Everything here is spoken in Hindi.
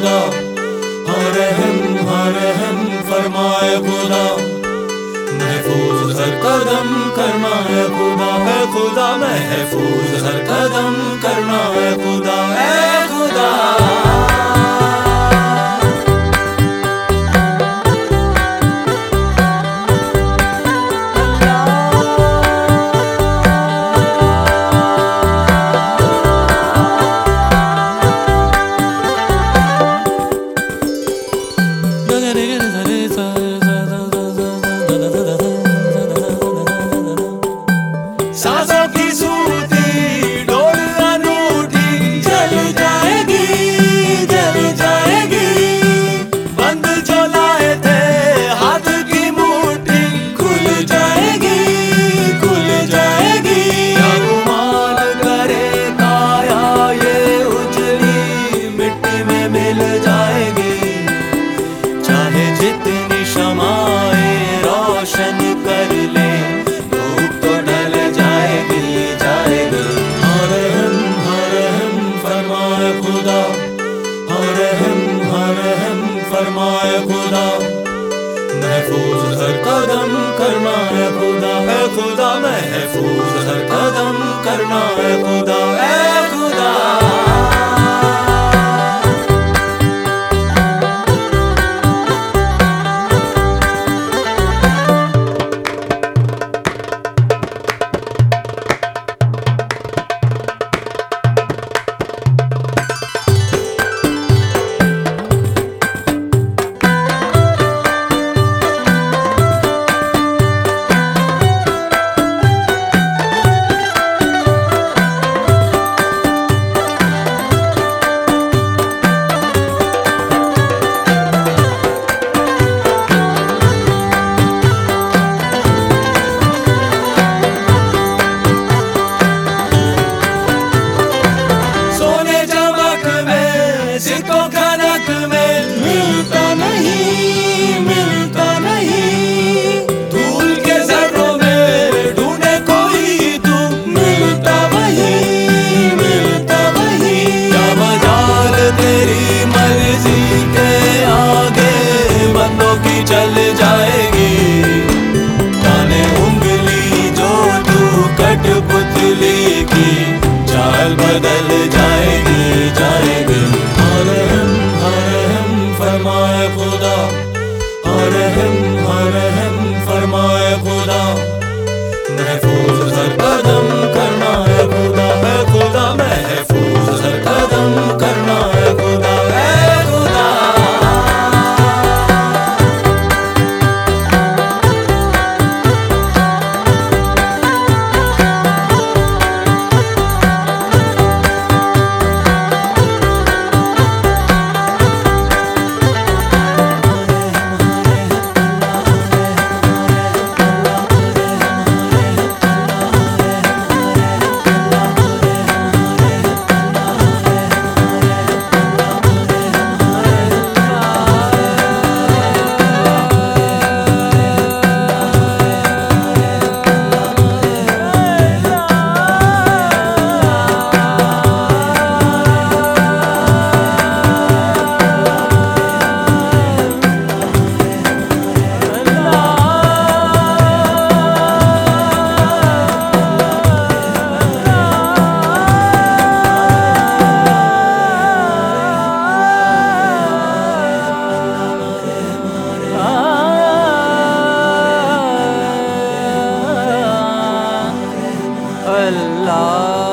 खुदा, हर रहम हर हम फरमाए खुदा। महफूज हर कदम करना है खुदा। है खुदा, महफूज हर कदम करना है खुदा। है खुदा। Salazar quis o करना है खुदा है खुदा महफूज हर कदम करना है खुदा है खुदा। Bethlehem. Allah.